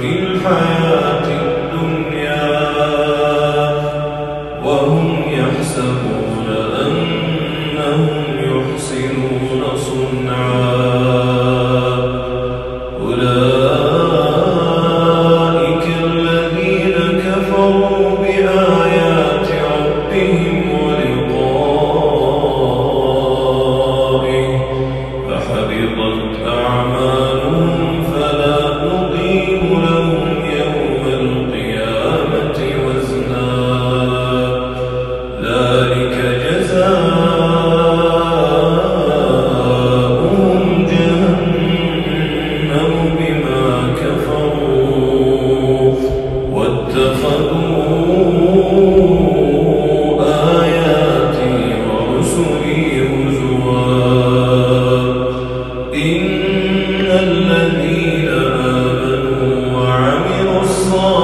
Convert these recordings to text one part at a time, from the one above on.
في الحياة. só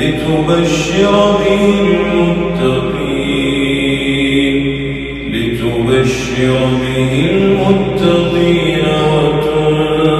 لتبشر به المتقين لتبشر به المتقين وتنذر